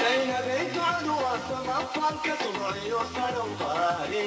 zaynabay ducadu waa samafalka subciyo sarow qaari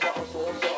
cho